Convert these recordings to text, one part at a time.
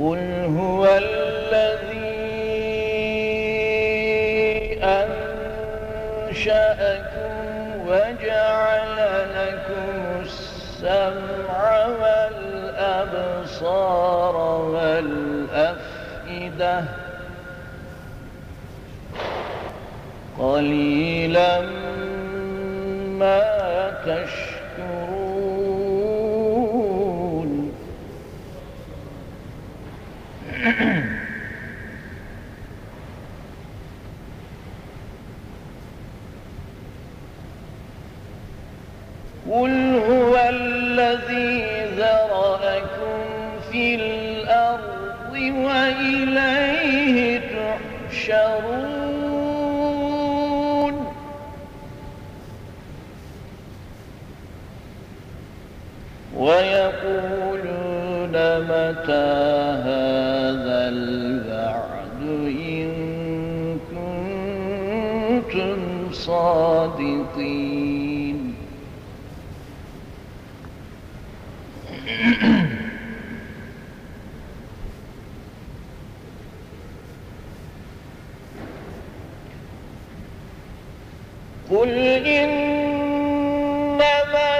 قل هو الذي أنشأكم وجعل لكم السمع والأبصار والأفئدة قليلا ما تشكرون قل هو الذي ذرأكم في الأرض وإليه تحشرون ويقولون متى هذا البعد إن كنتم صادقين قل إنما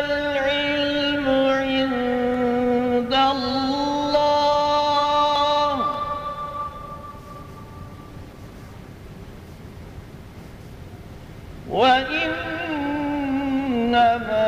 العلم عند الله وإنما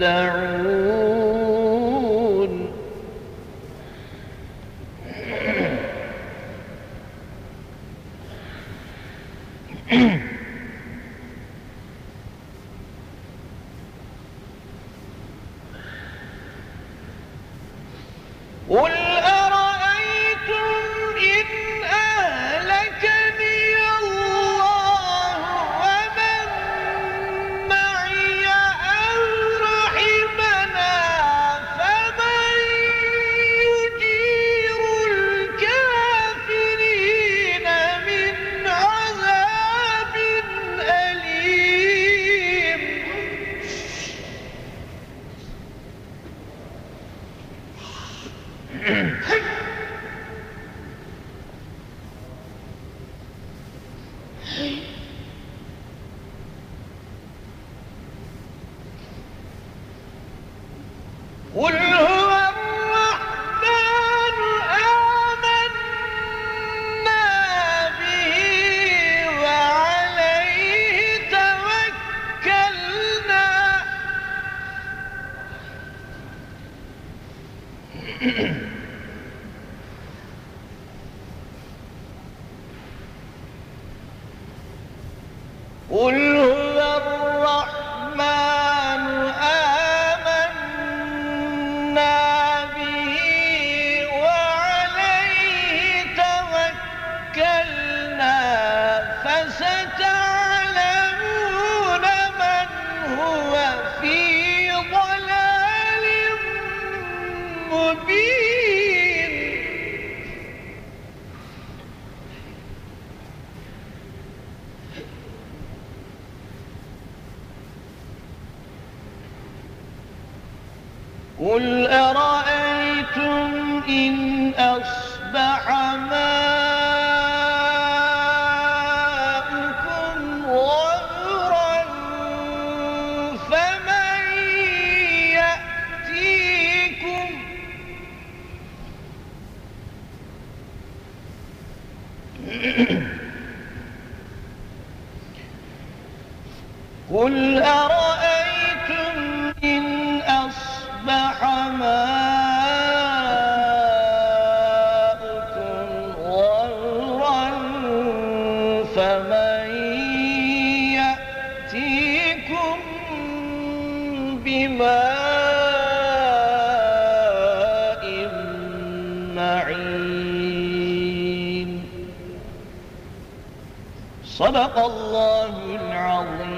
تدعون قل قل هو قل أرأيتم إن أصبح ماؤكم فمن يأتيكم قل أرأيتم معين صدق الله العظيم.